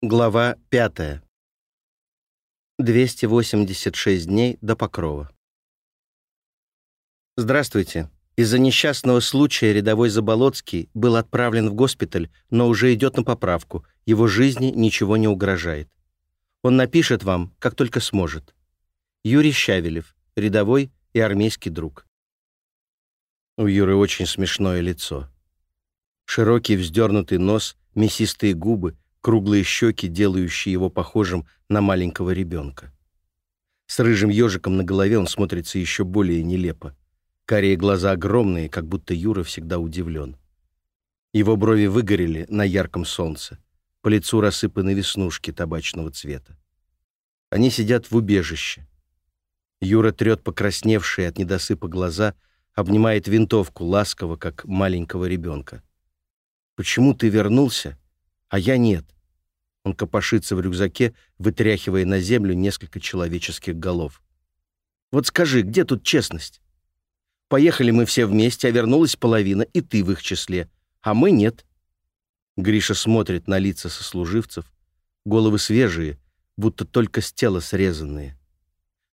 Глава 5. 286 дней до Покрова. Здравствуйте. Из-за несчастного случая рядовой Заболоцкий был отправлен в госпиталь, но уже идет на поправку. Его жизни ничего не угрожает. Он напишет вам, как только сможет. Юрий Щавелев, рядовой и армейский друг. У Юры очень смешное лицо. Широкий вздернутый нос, мясистые губы — круглые щеки, делающие его похожим на маленького ребенка. С рыжим ежиком на голове он смотрится еще более нелепо. Карие глаза огромные, как будто Юра всегда удивлен. Его брови выгорели на ярком солнце. По лицу рассыпаны веснушки табачного цвета. Они сидят в убежище. Юра трет покрасневшие от недосыпа глаза, обнимает винтовку ласково, как маленького ребенка. «Почему ты вернулся, а я нет. Он копошится в рюкзаке, вытряхивая на землю несколько человеческих голов. Вот скажи, где тут честность? Поехали мы все вместе, а вернулась половина, и ты в их числе, а мы нет. Гриша смотрит на лица сослуживцев, головы свежие, будто только с тела срезанные.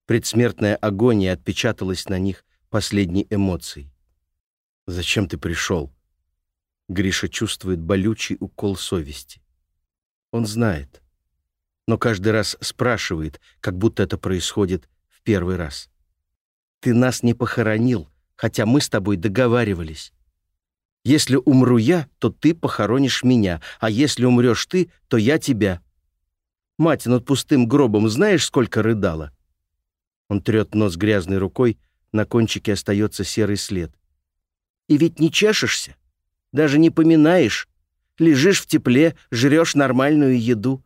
Предсмертная агония отпечаталась на них последней эмоцией. «Зачем ты пришел?» Гриша чувствует болючий укол совести. Он знает, но каждый раз спрашивает, как будто это происходит в первый раз. «Ты нас не похоронил, хотя мы с тобой договаривались. Если умру я, то ты похоронишь меня, а если умрешь ты, то я тебя. Мать над пустым гробом знаешь, сколько рыдала?» Он трет нос грязной рукой, на кончике остается серый след. «И ведь не чешешься?» Даже не поминаешь. Лежишь в тепле, жрешь нормальную еду.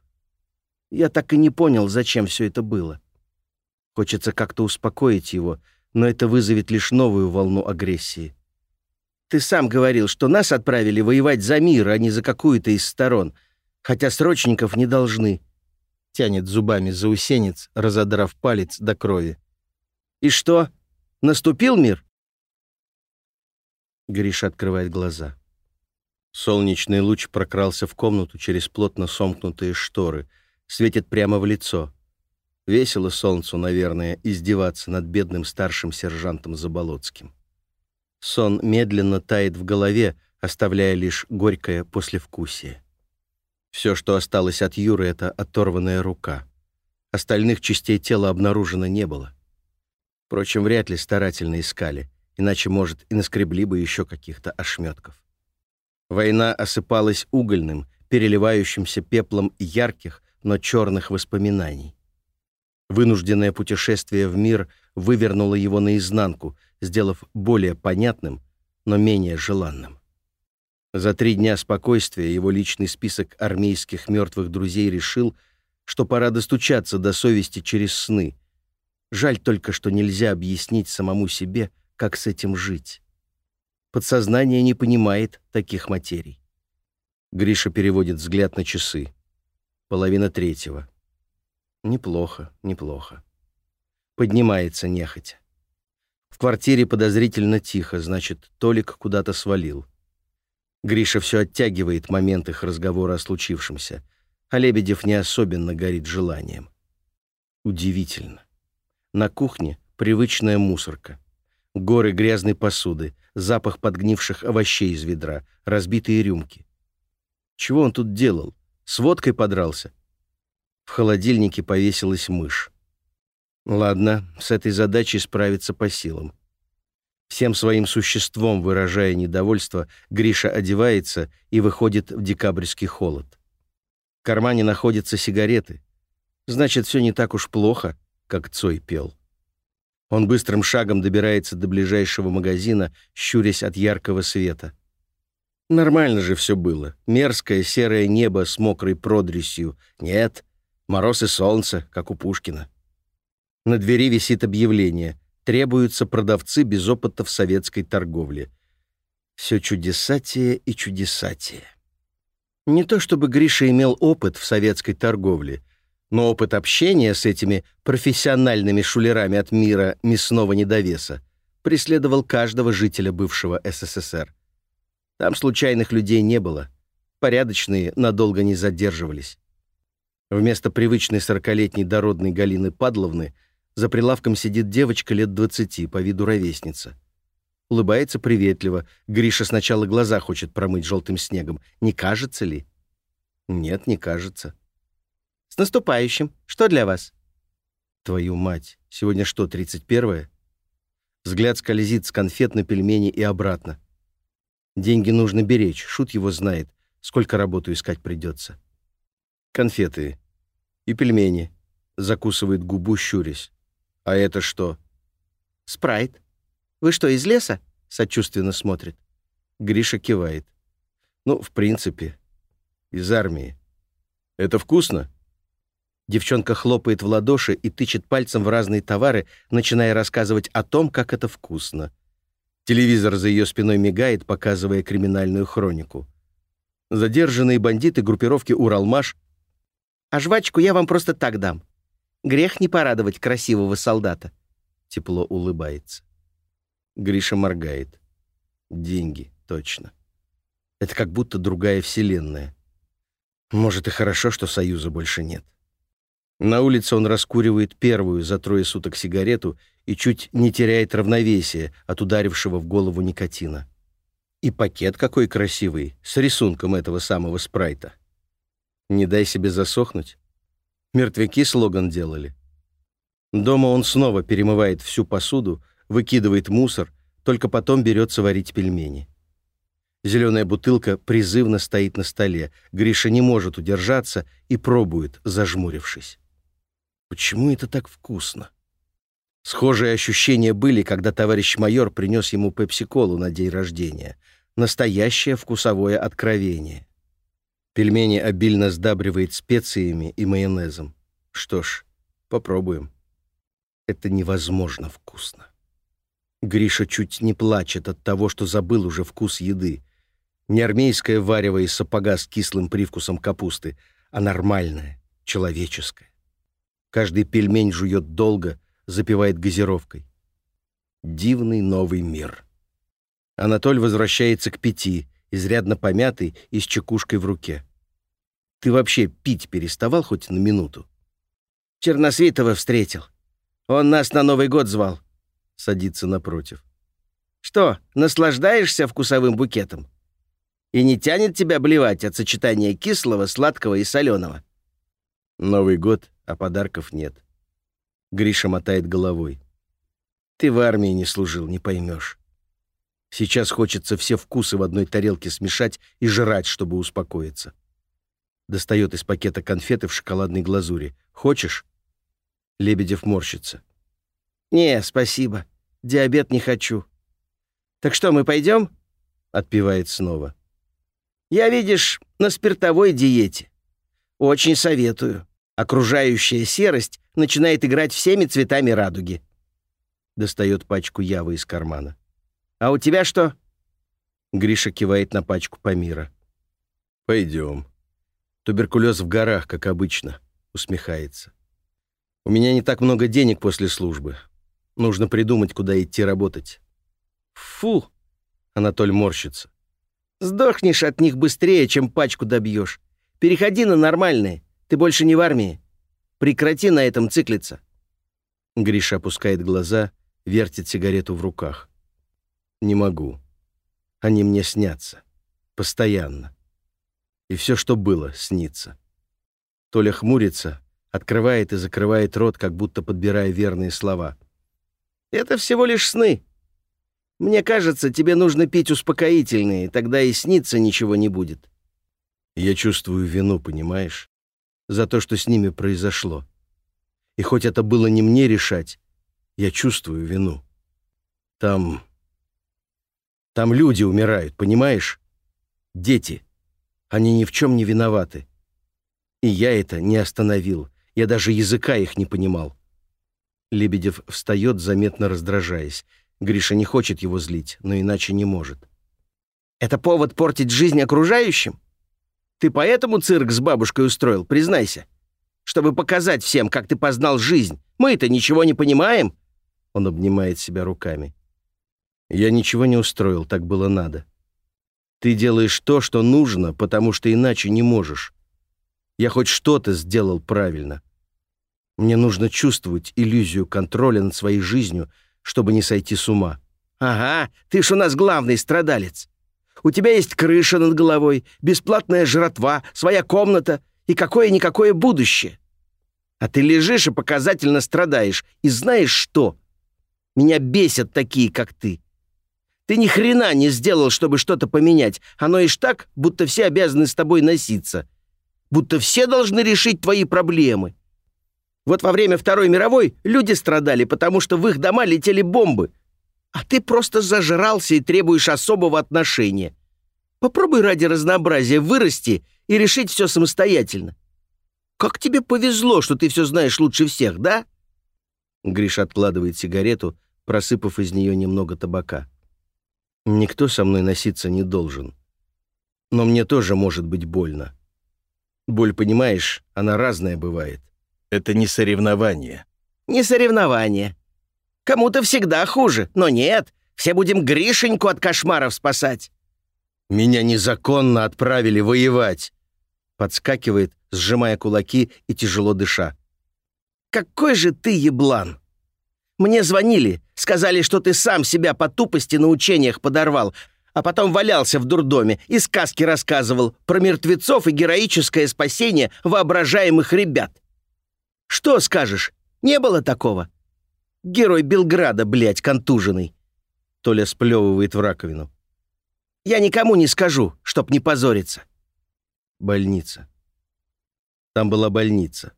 Я так и не понял, зачем все это было. Хочется как-то успокоить его, но это вызовет лишь новую волну агрессии. Ты сам говорил, что нас отправили воевать за мир, а не за какую-то из сторон, хотя срочников не должны. Тянет зубами заусенец, разодрав палец до крови. И что, наступил мир? Гриша открывает глаза. Солнечный луч прокрался в комнату через плотно сомкнутые шторы, светит прямо в лицо. Весело солнцу, наверное, издеваться над бедным старшим сержантом Заболоцким. Сон медленно тает в голове, оставляя лишь горькое послевкусие. Все, что осталось от Юры, — это оторванная рука. Остальных частей тела обнаружено не было. Впрочем, вряд ли старательно искали, иначе, может, и наскребли бы еще каких-то ошметков. Война осыпалась угольным, переливающимся пеплом ярких, но черных воспоминаний. Вынужденное путешествие в мир вывернуло его наизнанку, сделав более понятным, но менее желанным. За три дня спокойствия его личный список армейских мертвых друзей решил, что пора достучаться до совести через сны. Жаль только, что нельзя объяснить самому себе, как с этим жить. Подсознание не понимает таких материй. Гриша переводит взгляд на часы. Половина третьего. Неплохо, неплохо. Поднимается нехотя. В квартире подозрительно тихо, значит, Толик куда-то свалил. Гриша все оттягивает момент их разговора о случившемся, а Лебедев не особенно горит желанием. Удивительно. На кухне привычная мусорка. Горы грязной посуды, запах подгнивших овощей из ведра, разбитые рюмки. Чего он тут делал? С водкой подрался? В холодильнике повесилась мышь. Ладно, с этой задачей справиться по силам. Всем своим существом, выражая недовольство, Гриша одевается и выходит в декабрьский холод. В кармане находятся сигареты. Значит, все не так уж плохо, как Цой пел. Он быстрым шагом добирается до ближайшего магазина, щурясь от яркого света. Нормально же все было. Мерзкое серое небо с мокрой продресью. Нет, мороз и солнце, как у Пушкина. На двери висит объявление. Требуются продавцы без опыта в советской торговле. Все чудесатие и чудесатие. Не то чтобы Гриша имел опыт в советской торговле — но опыт общения с этими профессиональными шулерами от мира мясного недовеса преследовал каждого жителя бывшего СССР. Там случайных людей не было. Порядочные надолго не задерживались. Вместо привычной сорокалетней дородной Галины Падловны за прилавком сидит девочка лет двадцати, по виду ровесница. Улыбается приветливо. Гриша сначала глаза хочет промыть желтым снегом. Не кажется ли? Нет, не кажется. «С наступающим! Что для вас?» Твою мать! Сегодня что, тридцать первое? Взгляд скользит с конфет на пельмени и обратно. Деньги нужно беречь, шут его знает, сколько работу искать придется. Конфеты и пельмени. Закусывает губу, щурясь. А это что? «Спрайт. Вы что, из леса?» Сочувственно смотрит. Гриша кивает. Ну, в принципе, из армии. Это вкусно? Девчонка хлопает в ладоши и тычет пальцем в разные товары, начиная рассказывать о том, как это вкусно. Телевизор за ее спиной мигает, показывая криминальную хронику. Задержанные бандиты группировки «Уралмаш» «А жвачку я вам просто так дам. Грех не порадовать красивого солдата». Тепло улыбается. Гриша моргает. Деньги, точно. Это как будто другая вселенная. Может, и хорошо, что союза больше нет. На улице он раскуривает первую за трое суток сигарету и чуть не теряет равновесие от ударившего в голову никотина. И пакет какой красивый, с рисунком этого самого спрайта. «Не дай себе засохнуть». Мертвяки слоган делали. Дома он снова перемывает всю посуду, выкидывает мусор, только потом берется варить пельмени. Зеленая бутылка призывно стоит на столе. Гриша не может удержаться и пробует, зажмурившись. Почему это так вкусно? Схожие ощущения были, когда товарищ майор принес ему пепси-колу на день рождения. Настоящее вкусовое откровение. Пельмени обильно сдабривает специями и майонезом. Что ж, попробуем. Это невозможно вкусно. Гриша чуть не плачет от того, что забыл уже вкус еды. Не армейское варево из сапога с кислым привкусом капусты, а нормальное, человеческое. Каждый пельмень жует долго, запивает газировкой. Дивный новый мир. Анатоль возвращается к пяти, изрядно помятый и с чекушкой в руке. Ты вообще пить переставал хоть на минуту? Черносвитова встретил. Он нас на Новый год звал. Садится напротив. Что, наслаждаешься вкусовым букетом? И не тянет тебя блевать от сочетания кислого, сладкого и соленого. Новый год, а подарков нет. Гриша мотает головой. Ты в армии не служил, не поймешь. Сейчас хочется все вкусы в одной тарелке смешать и жрать, чтобы успокоиться. Достает из пакета конфеты в шоколадной глазури. Хочешь? Лебедев морщится. «Не, спасибо. Диабет не хочу». «Так что, мы пойдем?» Отпивает снова. Я, видишь, на спиртовой диете. Очень советую. Окружающая серость начинает играть всеми цветами радуги. Достает пачку явы из кармана. А у тебя что? Гриша кивает на пачку Памира. Пойдем. Туберкулез в горах, как обычно, усмехается. У меня не так много денег после службы. Нужно придумать, куда идти работать. Фу! Анатоль морщится. Сдохнешь от них быстрее, чем пачку добьешь. Переходи на нормальные. Ты больше не в армии. Прекрати на этом циклиться». Гриша опускает глаза, вертит сигарету в руках. «Не могу. Они мне снятся. Постоянно. И все, что было, снится». Толя хмурится, открывает и закрывает рот, как будто подбирая верные слова. «Это всего лишь сны. Мне кажется, тебе нужно пить успокоительные, тогда и сниться ничего не будет». Я чувствую вину, понимаешь? За то, что с ними произошло. И хоть это было не мне решать, я чувствую вину. Там... Там люди умирают, понимаешь? Дети. Они ни в чем не виноваты. И я это не остановил. Я даже языка их не понимал. Лебедев встает, заметно раздражаясь. Гриша не хочет его злить, но иначе не может. «Это повод портить жизнь окружающим? Ты поэтому цирк с бабушкой устроил, признайся? Чтобы показать всем, как ты познал жизнь. Мы-то ничего не понимаем?» Он обнимает себя руками. «Я ничего не устроил, так было надо. Ты делаешь то, что нужно, потому что иначе не можешь. Я хоть что-то сделал правильно. Мне нужно чувствовать иллюзию контроля над своей жизнью, чтобы не сойти с ума. Ага, ты ж у нас главный страдалец. У тебя есть крыша над головой, бесплатная жратва, своя комната и какое-никакое будущее. А ты лежишь и показательно страдаешь. И знаешь что? Меня бесят такие, как ты. Ты ни хрена не сделал, чтобы что-то поменять. Оно ишь так, будто все обязаны с тобой носиться. Будто все должны решить твои проблемы. Вот во время Второй мировой люди страдали, потому что в их дома летели бомбы. А ты просто зажрался и требуешь особого отношения. Попробуй ради разнообразия вырасти и решить все самостоятельно. Как тебе повезло, что ты все знаешь лучше всех, да?» Гриш откладывает сигарету, просыпав из нее немного табака. «Никто со мной носиться не должен. Но мне тоже может быть больно. Боль, понимаешь, она разная бывает. Это не соревнование». «Не соревнование. Кому-то всегда хуже, но нет, все будем Гришеньку от кошмаров спасать». «Меня незаконно отправили воевать!» Подскакивает, сжимая кулаки и тяжело дыша. «Какой же ты еблан! Мне звонили, сказали, что ты сам себя по тупости на учениях подорвал, а потом валялся в дурдоме и сказки рассказывал про мертвецов и героическое спасение воображаемых ребят. Что скажешь? Не было такого? Герой Белграда, блядь, контуженный. Толя сплевывает в раковину. Я никому не скажу, чтоб не позориться. Больница. Там была больница.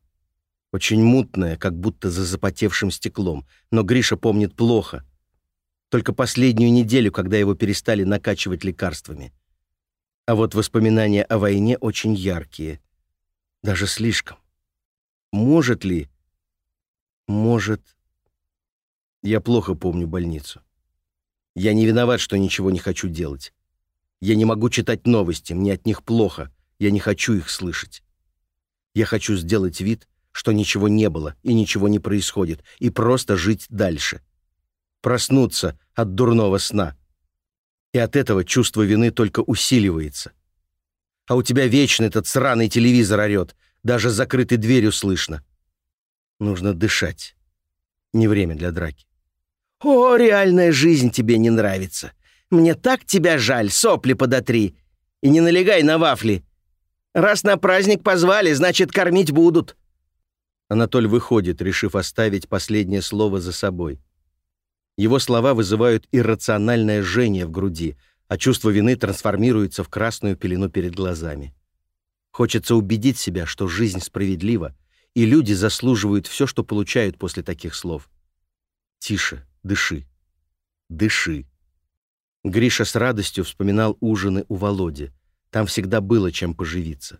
Очень мутная, как будто за запотевшим стеклом. Но Гриша помнит плохо. Только последнюю неделю, когда его перестали накачивать лекарствами. А вот воспоминания о войне очень яркие. Даже слишком. Может ли... Может... Я плохо помню больницу. Я не виноват, что ничего не хочу делать. Я не могу читать новости, мне от них плохо. Я не хочу их слышать. Я хочу сделать вид, что ничего не было и ничего не происходит, и просто жить дальше. Проснуться от дурного сна. И от этого чувство вины только усиливается. А у тебя вечно этот сраный телевизор орёт, даже закрытой дверью слышно. Нужно дышать. Не время для драки. «О, реальная жизнь тебе не нравится. Мне так тебя жаль, сопли подотри. И не налегай на вафли. Раз на праздник позвали, значит, кормить будут». Анатоль выходит, решив оставить последнее слово за собой. Его слова вызывают иррациональное жжение в груди, а чувство вины трансформируется в красную пелену перед глазами. Хочется убедить себя, что жизнь справедлива, и люди заслуживают все, что получают после таких слов. Тише, Дыши. Дыши. Гриша с радостью вспоминал ужины у Володи. Там всегда было чем поживиться.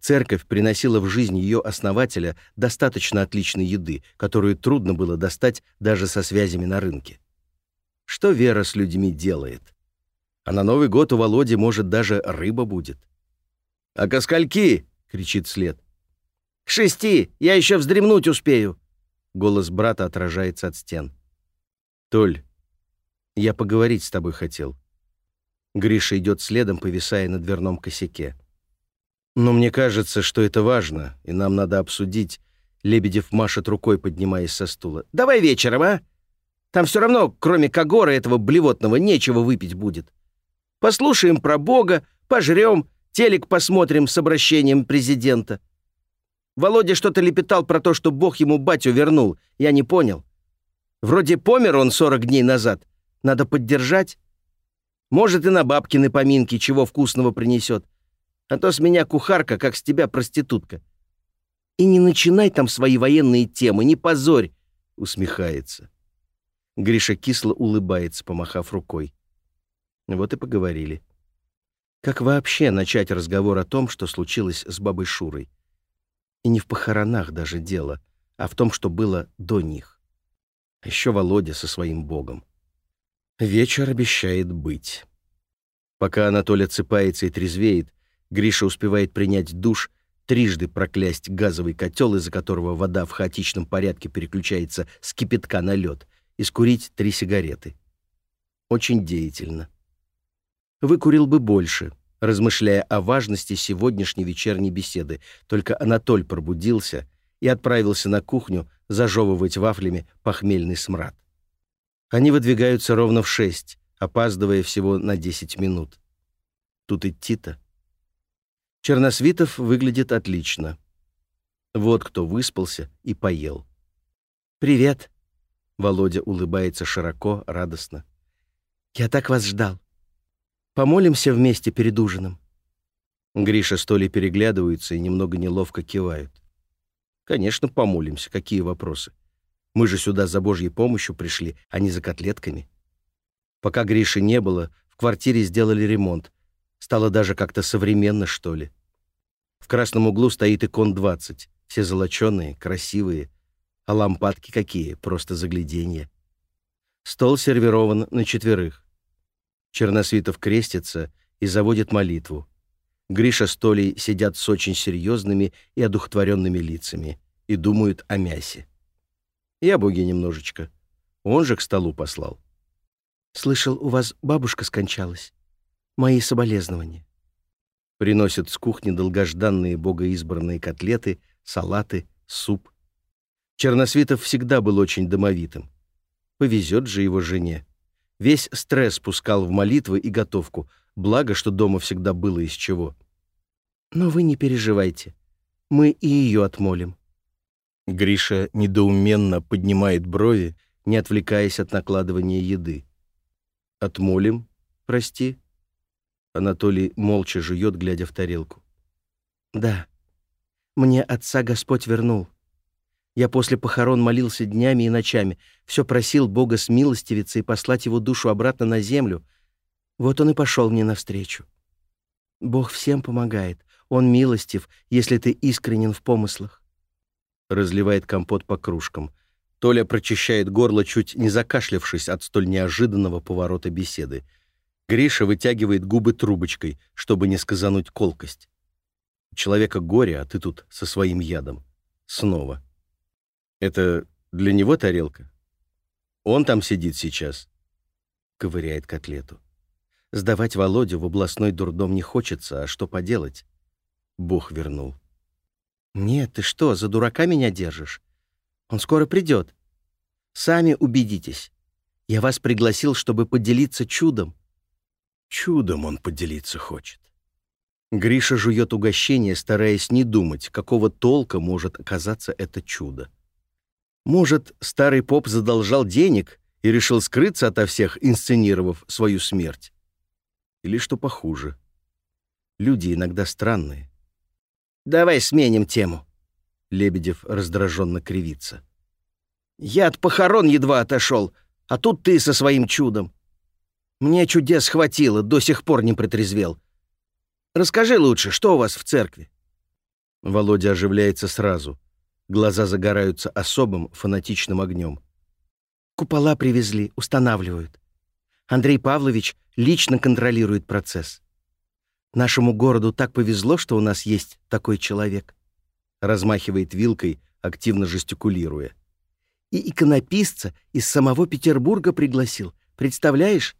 Церковь приносила в жизнь ее основателя достаточно отличной еды, которую трудно было достать даже со связями на рынке. Что Вера с людьми делает? А на Новый год у Володи, может, даже рыба будет. «А ко скольки?» — кричит след. «К шести! Я еще вздремнуть успею!» Голос брата отражается от стен. «Толь, я поговорить с тобой хотел». Гриша идет следом, повисая на дверном косяке. «Но мне кажется, что это важно, и нам надо обсудить». Лебедев машет рукой, поднимаясь со стула. «Давай вечером, а? Там все равно, кроме Кагора этого блевотного, нечего выпить будет. Послушаем про Бога, пожрем, телек посмотрим с обращением президента». Володя что-то лепетал про то, что Бог ему батю вернул. Я не понял. Вроде помер он 40 дней назад. Надо поддержать. Может, и на бабкины поминки чего вкусного принесет. А то с меня кухарка, как с тебя проститутка. И не начинай там свои военные темы, не позорь, — усмехается. Гриша кисло улыбается, помахав рукой. Вот и поговорили. Как вообще начать разговор о том, что случилось с бабой Шурой? И не в похоронах даже дело, а в том, что было до них. Еще Володя со своим богом. Вечер обещает быть. Пока Анатолий отсыпается и трезвеет, Гриша успевает принять душ, трижды проклясть газовый котел, из-за которого вода в хаотичном порядке переключается с кипятка на лед, и скурить три сигареты. Очень деятельно. Выкурил бы больше, размышляя о важности сегодняшней вечерней беседы. Только Анатоль пробудился и отправился на кухню зажевывать вафлями похмельный смрад. Они выдвигаются ровно в шесть, опаздывая всего на десять минут. Тут идти-то. Черносвитов выглядит отлично. Вот кто выспался и поел. «Привет!» — Володя улыбается широко, радостно. «Я так вас ждал. Помолимся вместе перед ужином». Гриша с Толей переглядываются и немного неловко кивают. «Конечно, помолимся. Какие вопросы? Мы же сюда за Божьей помощью пришли, а не за котлетками». Пока Гриши не было, в квартире сделали ремонт. Стало даже как-то современно, что ли. В красном углу стоит икон 20. Все золоченые, красивые. А лампадки какие, просто загляденье. Стол сервирован на четверых. Черносвитов крестится и заводит молитву. Гриша с Толей сидят с очень серьезными и одухотворенными лицами и думают о мясе. И о Боге немножечко. Он же к столу послал. «Слышал, у вас бабушка скончалась. Мои соболезнования». Приносят с кухни долгожданные богоизбранные котлеты, салаты, суп. Черносвитов всегда был очень домовитым. Повезет же его жене. Весь стресс пускал в молитвы и готовку, благо, что дома всегда было из чего. «Но вы не переживайте. Мы и ее отмолим». Гриша недоуменно поднимает брови, не отвлекаясь от накладывания еды. «Отмолим? Прости?» Анатолий молча жует, глядя в тарелку. «Да. Мне отца Господь вернул. Я после похорон молился днями и ночами, все просил Бога смилостивиться и послать его душу обратно на землю. Вот он и пошел мне навстречу. Бог всем помогает. Он милостив, если ты искренен в помыслах. Разливает компот по кружкам. Толя прочищает горло, чуть не закашлявшись от столь неожиданного поворота беседы. Гриша вытягивает губы трубочкой, чтобы не сказануть колкость. человека горе, а ты тут со своим ядом. Снова. Это для него тарелка? Он там сидит сейчас. Ковыряет котлету. Сдавать Володю в областной дурдом не хочется, а что поделать? Бог вернул. Нет, ты что, за дурака меня держишь? Он скоро придет. Сами убедитесь. Я вас пригласил, чтобы поделиться чудом. Чудом он поделиться хочет. Гриша жует угощение, стараясь не думать, какого толка может оказаться это чудо. Может, старый поп задолжал денег и решил скрыться ото всех, инсценировав свою смерть? Или что похуже? Люди иногда странные. «Давай сменим тему», — Лебедев раздраженно кривится. «Я от похорон едва отошел, а тут ты со своим чудом. Мне чудес хватило, до сих пор не протрезвел. Расскажи лучше, что у вас в церкви?» Володя оживляется сразу — Глаза загораются особым фанатичным огнем. Купола привезли, устанавливают. Андрей Павлович лично контролирует процесс. Нашему городу так повезло, что у нас есть такой человек. Размахивает вилкой, активно жестикулируя. И иконописца из самого Петербурга пригласил. Представляешь?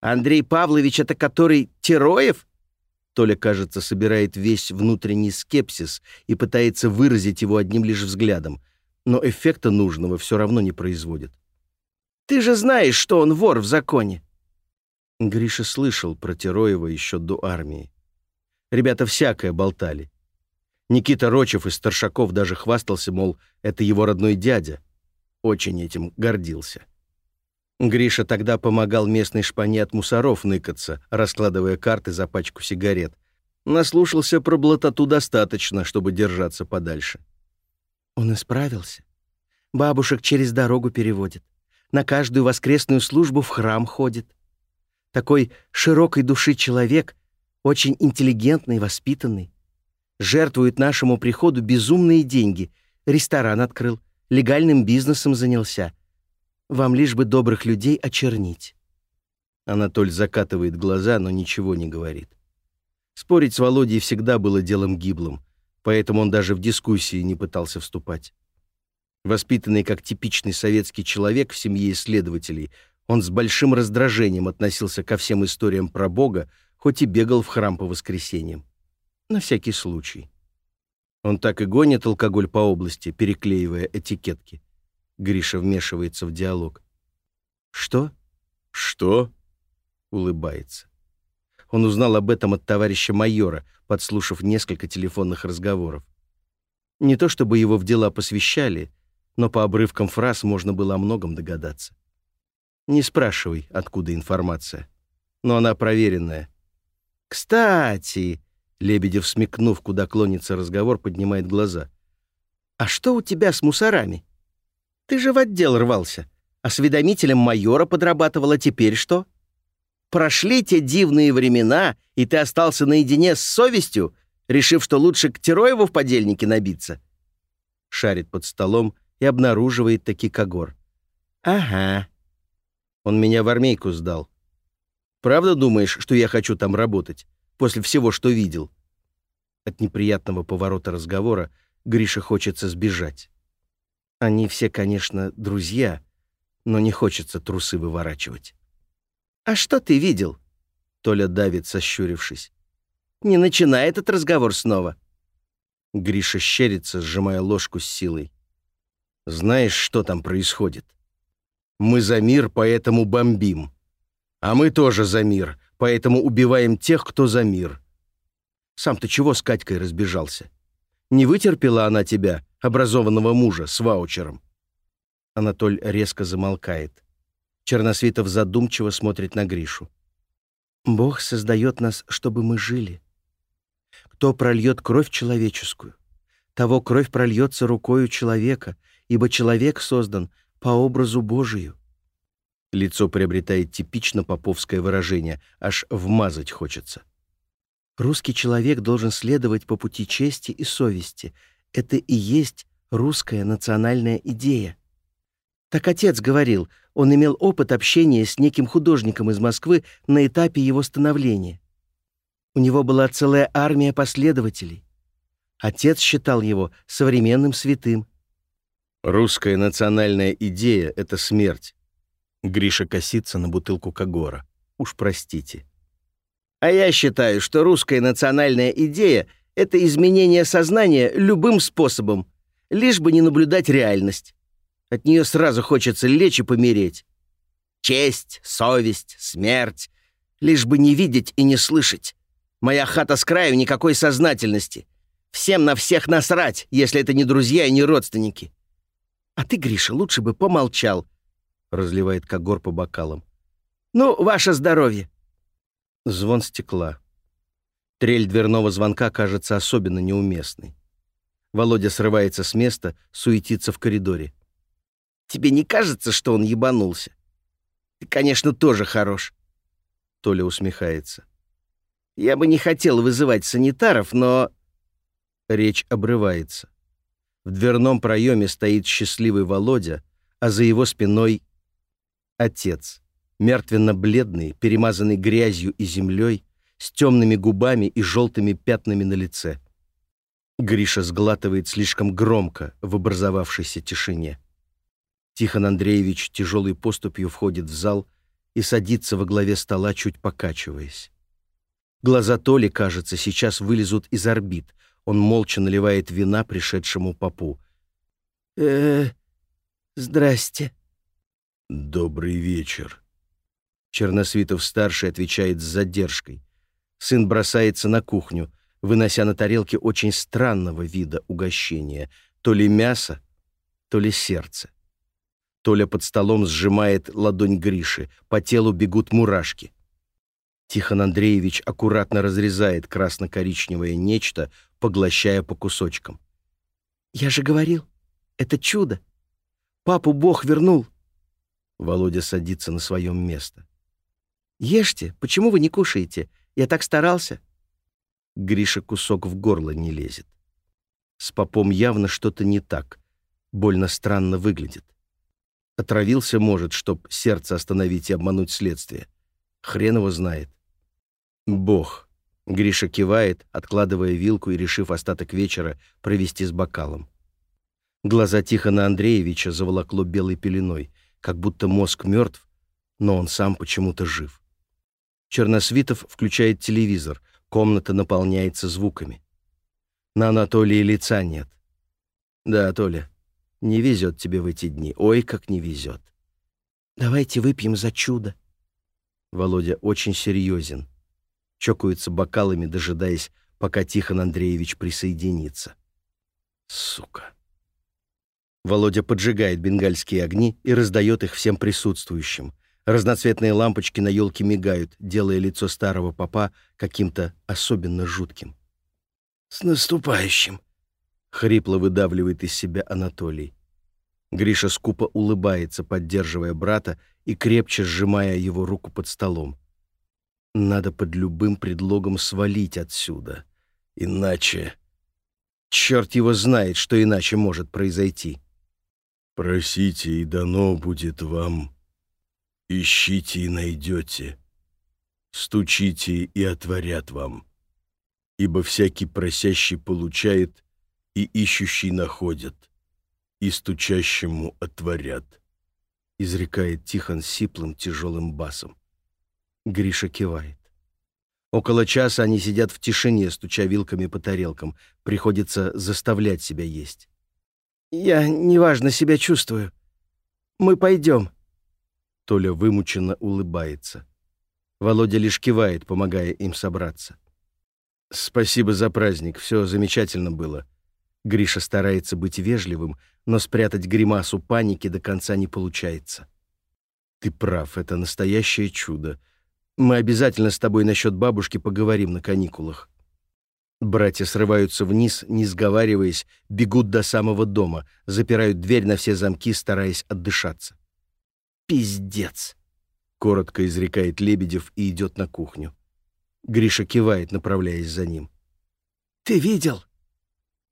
Андрей Павлович — это который Тероев? Толя, кажется, собирает весь внутренний скепсис и пытается выразить его одним лишь взглядом, но эффекта нужного все равно не производит. «Ты же знаешь, что он вор в законе!» Гриша слышал про Тероева еще до армии. Ребята всякое болтали. Никита Рочев из Старшаков даже хвастался, мол, это его родной дядя. Очень этим гордился. Гриша тогда помогал местной шпане от мусоров ныкаться, раскладывая карты за пачку сигарет. Наслушался про блатоту достаточно, чтобы держаться подальше. Он исправился. Бабушек через дорогу переводит. На каждую воскресную службу в храм ходит. Такой широкой души человек, очень интеллигентный, воспитанный. Жертвует нашему приходу безумные деньги. Ресторан открыл, легальным бизнесом занялся. Вам лишь бы добрых людей очернить». Анатоль закатывает глаза, но ничего не говорит. Спорить с Володей всегда было делом гиблым, поэтому он даже в дискуссии не пытался вступать. Воспитанный как типичный советский человек в семье исследователей, он с большим раздражением относился ко всем историям про Бога, хоть и бегал в храм по воскресеньям. На всякий случай. Он так и гонит алкоголь по области, переклеивая этикетки. Гриша вмешивается в диалог. «Что?» «Что?» — улыбается. Он узнал об этом от товарища майора, подслушав несколько телефонных разговоров. Не то чтобы его в дела посвящали, но по обрывкам фраз можно было о многом догадаться. Не спрашивай, откуда информация. Но она проверенная. «Кстати», — Лебедев, смекнув, куда клонится разговор, поднимает глаза. «А что у тебя с мусорами? Ты же в отдел рвался. Осведомителем майора подрабатывала, теперь что?» Прошли те дивные времена, и ты остался наедине с совестью, решив, что лучше к Тероеву в подельнике набиться?» Шарит под столом и обнаруживает таки Когор. «Ага. Он меня в армейку сдал. Правда думаешь, что я хочу там работать, после всего, что видел?» От неприятного поворота разговора Грише хочется сбежать. Они все, конечно, друзья, но не хочется трусы выворачивать. «А что ты видел?» Толя давит, сощурившись. «Не начинай этот разговор снова». Гриша щерится, сжимая ложку с силой. «Знаешь, что там происходит? Мы за мир, поэтому бомбим. А мы тоже за мир, поэтому убиваем тех, кто за мир. Сам-то чего с Катькой разбежался? Не вытерпела она тебя, образованного мужа, с ваучером?» Анатоль резко замолкает. Черносвитов задумчиво смотрит на Гришу. «Бог создает нас, чтобы мы жили. Кто прольет кровь человеческую, того кровь прольется рукою человека, ибо человек создан по образу Божию». Лицо приобретает типично поповское выражение, аж вмазать хочется. Русский человек должен следовать по пути чести и совести. Это и есть русская национальная идея. Так отец говорил, он имел опыт общения с неким художником из Москвы на этапе его становления. У него была целая армия последователей. Отец считал его современным святым. «Русская национальная идея — это смерть». Гриша косится на бутылку Кагора. Уж простите. «А я считаю, что русская национальная идея — это изменение сознания любым способом, лишь бы не наблюдать реальность. От нее сразу хочется лечь и помереть. Честь, совесть, смерть. Лишь бы не видеть и не слышать. Моя хата с краю никакой сознательности. Всем на всех насрать, если это не друзья и не родственники. А ты, Гриша, лучше бы помолчал, — разливает Когор по бокалам. Ну, ваше здоровье. Звон стекла. Трель дверного звонка кажется особенно неуместной. Володя срывается с места, суетится в коридоре. Тебе не кажется, что он ебанулся? Ты, конечно, тоже хорош. Толя усмехается. Я бы не хотел вызывать санитаров, но... Речь обрывается. В дверном проеме стоит счастливый Володя, а за его спиной — отец, мертвенно-бледный, перемазанный грязью и землей, с темными губами и желтыми пятнами на лице. Гриша сглатывает слишком громко в образовавшейся тишине. Тихон Андреевич тяжелой поступью входит в зал и садится во главе стола, чуть покачиваясь. Глаза Толи, кажется, сейчас вылезут из орбит. Он молча наливает вина пришедшему попу. э здрасте». «Добрый вечер». Черносвитов-старший отвечает с задержкой. Сын бросается на кухню, вынося на тарелке очень странного вида угощения. То ли мясо, то ли сердце. Толя под столом сжимает ладонь Гриши, по телу бегут мурашки. Тихон Андреевич аккуратно разрезает красно-коричневое нечто, поглощая по кусочкам. «Я же говорил, это чудо! Папу Бог вернул!» Володя садится на своем место. «Ешьте, почему вы не кушаете? Я так старался!» Гриша кусок в горло не лезет. С попом явно что-то не так, больно странно выглядит. Отравился, может, чтоб сердце остановить и обмануть следствие. Хрен его знает. Бог. Гриша кивает, откладывая вилку и решив остаток вечера провести с бокалом. Глаза Тихона Андреевича заволокло белой пеленой, как будто мозг мертв, но он сам почему-то жив. Черносвитов включает телевизор. Комната наполняется звуками. На Анатолии лица нет. Да, Толя, не везет тебе в эти дни. Ой, как не везет. Давайте выпьем за чудо. Володя очень серьезен. Чокаются бокалами, дожидаясь, пока Тихон Андреевич присоединится. Сука. Володя поджигает бенгальские огни и раздает их всем присутствующим. Разноцветные лампочки на елке мигают, делая лицо старого папа каким-то особенно жутким. «С наступающим!» — хрипло выдавливает из себя Анатолий. Гриша скупо улыбается, поддерживая брата и крепче сжимая его руку под столом. Надо под любым предлогом свалить отсюда. Иначе... Черт его знает, что иначе может произойти. «Просите, и дано будет вам. Ищите и найдете. Стучите, и отворят вам. Ибо всякий просящий получает, и ищущий находит, и стучащему отворят», — изрекает Тихон сиплым тяжелым басом. Гриша кивает. Около часа они сидят в тишине, стуча вилками по тарелкам. Приходится заставлять себя есть. «Я неважно себя чувствую. Мы пойдем». Толя вымученно улыбается. Володя лишь кивает, помогая им собраться. «Спасибо за праздник, все замечательно было». Гриша старается быть вежливым, но спрятать гримасу паники до конца не получается. «Ты прав, это настоящее чудо. Мы обязательно с тобой насчет бабушки поговорим на каникулах». Братья срываются вниз, не сговариваясь, бегут до самого дома, запирают дверь на все замки, стараясь отдышаться. «Пиздец!» — коротко изрекает Лебедев и идет на кухню. Гриша кивает, направляясь за ним. «Ты видел?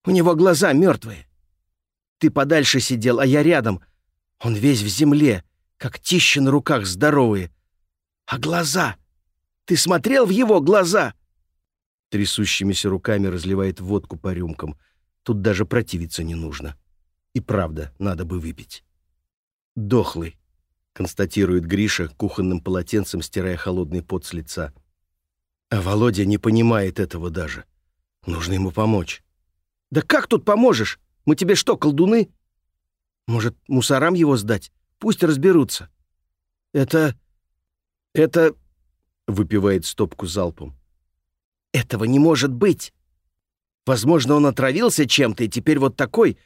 У него глаза мертвые. Ты подальше сидел, а я рядом. Он весь в земле, как тищи на руках здоровые. А глаза? Ты смотрел в его глаза?» Трясущимися руками разливает водку по рюмкам. Тут даже противиться не нужно. И правда, надо бы выпить. «Дохлый», — констатирует Гриша, кухонным полотенцем стирая холодный пот с лица. А Володя не понимает этого даже. Нужно ему помочь. «Да как тут поможешь? Мы тебе что, колдуны? Может, мусорам его сдать? Пусть разберутся». «Это... это...» — выпивает стопку залпом. Этого не может быть. Возможно, он отравился чем-то и теперь вот такой.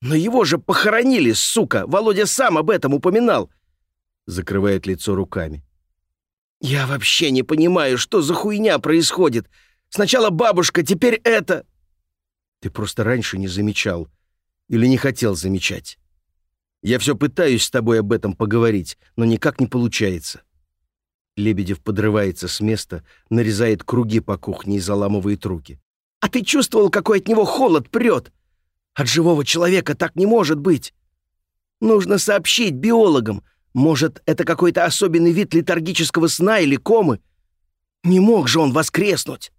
Но его же похоронили, сука! Володя сам об этом упоминал. Закрывает лицо руками. Я вообще не понимаю, что за хуйня происходит. Сначала бабушка, теперь это. Ты просто раньше не замечал. Или не хотел замечать. Я все пытаюсь с тобой об этом поговорить, но никак не получается. Лебедев подрывается с места, нарезает круги по кухне и заламывает руки. «А ты чувствовал, какой от него холод прет? От живого человека так не может быть. Нужно сообщить биологам. Может, это какой-то особенный вид летаргического сна или комы? Не мог же он воскреснуть!»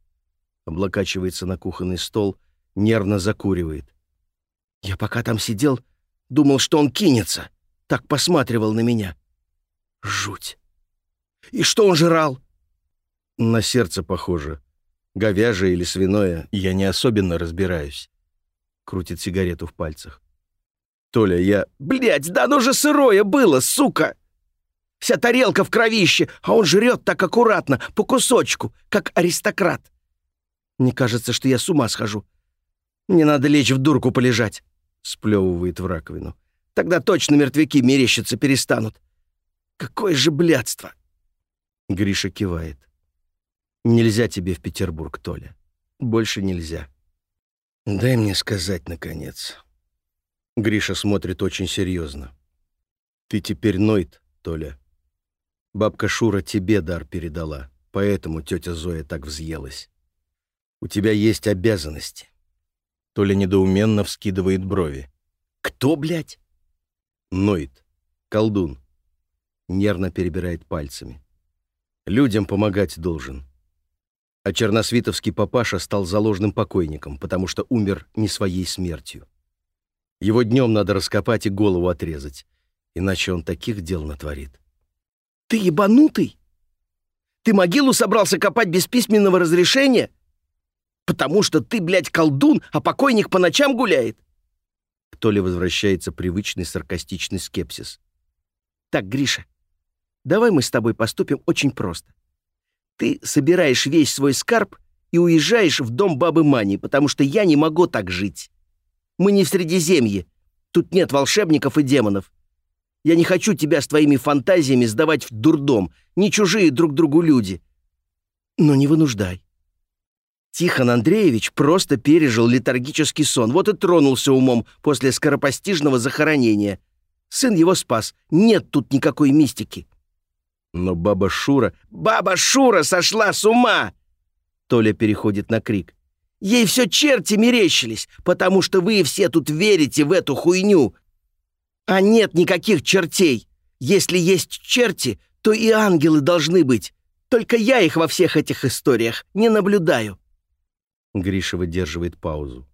Облокачивается на кухонный стол, нервно закуривает. «Я пока там сидел, думал, что он кинется. Так посматривал на меня. Жуть!» И что он жрал?» «На сердце похоже. Говяжье или свиное, я не особенно разбираюсь». Крутит сигарету в пальцах. «Толя, я...» «Блядь, да оно же сырое было, сука! Вся тарелка в кровище, а он жрет так аккуратно, по кусочку, как аристократ. Мне кажется, что я с ума схожу. Мне надо лечь в дурку полежать», — сплевывает в раковину. «Тогда точно мертвяки мерещиться перестанут. Какое же блядство!» Гриша кивает. «Нельзя тебе в Петербург, Толя. Больше нельзя. Дай мне сказать, наконец». Гриша смотрит очень серьезно. «Ты теперь Нойт, Толя. Бабка Шура тебе дар передала, поэтому тетя Зоя так взъелась. У тебя есть обязанности». Толя недоуменно вскидывает брови. «Кто, блядь?» «Нойт. Колдун». Нервно перебирает пальцами. Людям помогать должен. А черносвитовский папаша стал заложным покойником, потому что умер не своей смертью. Его днем надо раскопать и голову отрезать, иначе он таких дел натворит. «Ты ебанутый? Ты могилу собрался копать без письменного разрешения? Потому что ты, блядь, колдун, а покойник по ночам гуляет. К Толе возвращается привычный саркастичный скепсис. Так, Гриша, давай мы с тобой поступим очень просто. Ты собираешь весь свой скарб и уезжаешь в дом бабы Мани, потому что я не могу так жить. Мы не в Средиземье. Тут нет волшебников и демонов. Я не хочу тебя с твоими фантазиями сдавать в дурдом, не чужие друг другу люди. Но не вынуждай. Тихон Андреевич просто пережил летаргический сон, вот и тронулся умом после скоропостижного захоронения. Сын его спас. Нет тут никакой мистики. Но баба Шура... «Баба Шура сошла с ума!» Толя переходит на крик. «Ей все черти мерещились, потому что вы все тут верите в эту хуйню. А нет никаких чертей. Если есть черти, то и ангелы должны быть. Только я их во всех этих историях не наблюдаю». Гриша выдерживает паузу.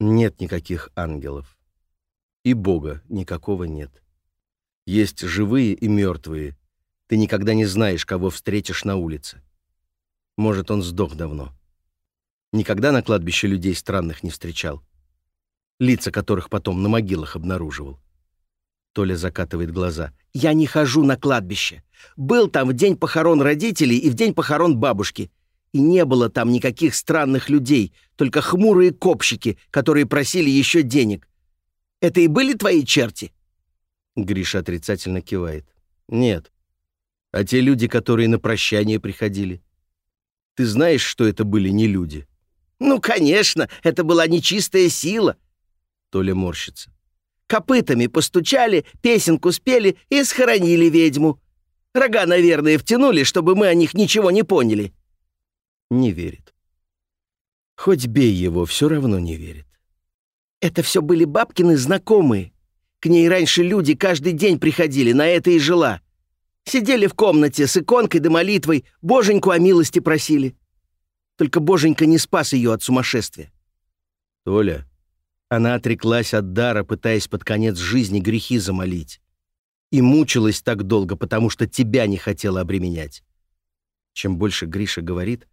Нет никаких ангелов. И Бога никакого нет. Есть живые и мертвые. Ты никогда не знаешь, кого встретишь на улице. Может, он сдох давно. Никогда на кладбище людей странных не встречал. Лица которых потом на могилах обнаруживал. Толя закатывает глаза. «Я не хожу на кладбище. Был там в день похорон родителей и в день похорон бабушки. И не было там никаких странных людей, только хмурые копщики, которые просили еще денег. Это и были твои черти?» Гриша отрицательно кивает. «Нет. А те люди, которые на прощание приходили? Ты знаешь, что это были не люди?» «Ну, конечно, это была нечистая сила». Толя морщится. Копытами постучали, песенку спели и схоронили ведьму. Рога, наверное, втянули, чтобы мы о них ничего не поняли. Не верит. Хоть бей его, все равно не верит. Это все были бабкины знакомые. К ней раньше люди каждый день приходили, на это и жила. Сидели в комнате с иконкой да молитвой, боженьку о милости просили. Только боженька не спас ее от сумасшествия. Толя, она отреклась от дара, пытаясь под конец жизни грехи замолить. И мучилась так долго, потому что тебя не хотела обременять. Чем больше Гриша говорит,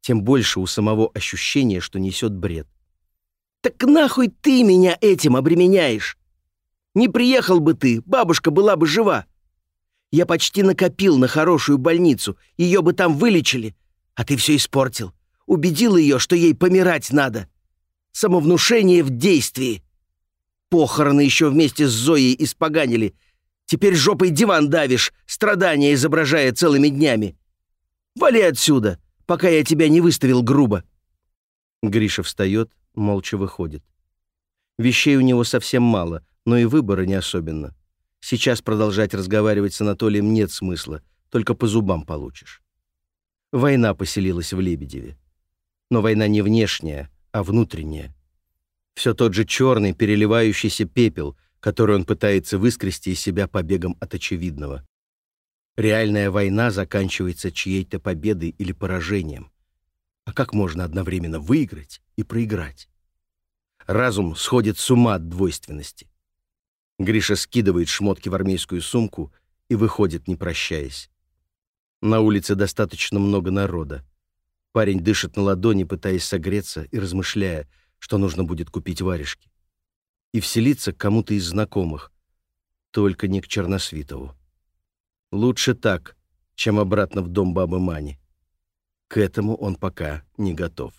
тем больше у самого ощущения, что несет бред. «Так нахуй ты меня этим обременяешь? Не приехал бы ты, бабушка была бы жива. Я почти накопил на хорошую больницу, ее бы там вылечили, а ты все испортил. Убедил ее, что ей помирать надо. Самовнушение в действии. Похороны еще вместе с Зоей испоганили. Теперь жопой диван давишь, страдания изображая целыми днями. Вали отсюда, пока я тебя не выставил грубо». Гриша встает, молча выходит. Вещей у него совсем мало, но и выбора не особенно. Сейчас продолжать разговаривать с Анатолием нет смысла, только по зубам получишь. Война поселилась в Лебедеве. Но война не внешняя, а внутреннее. Все тот же черный переливающийся пепел, который он пытается выскрести из себя побегом от очевидного. Реальная война заканчивается чьей-то победой или поражением. А как можно одновременно выиграть и проиграть? Разум сходит с ума от двойственности. Гриша скидывает шмотки в армейскую сумку и выходит, не прощаясь. На улице достаточно много народа. Парень дышит на ладони, пытаясь согреться и размышляя, что нужно будет купить варежки. И вселиться к кому-то из знакомых, только не к Черносвитову. Лучше так, чем обратно в дом бабы Мани. К этому он пока не готов.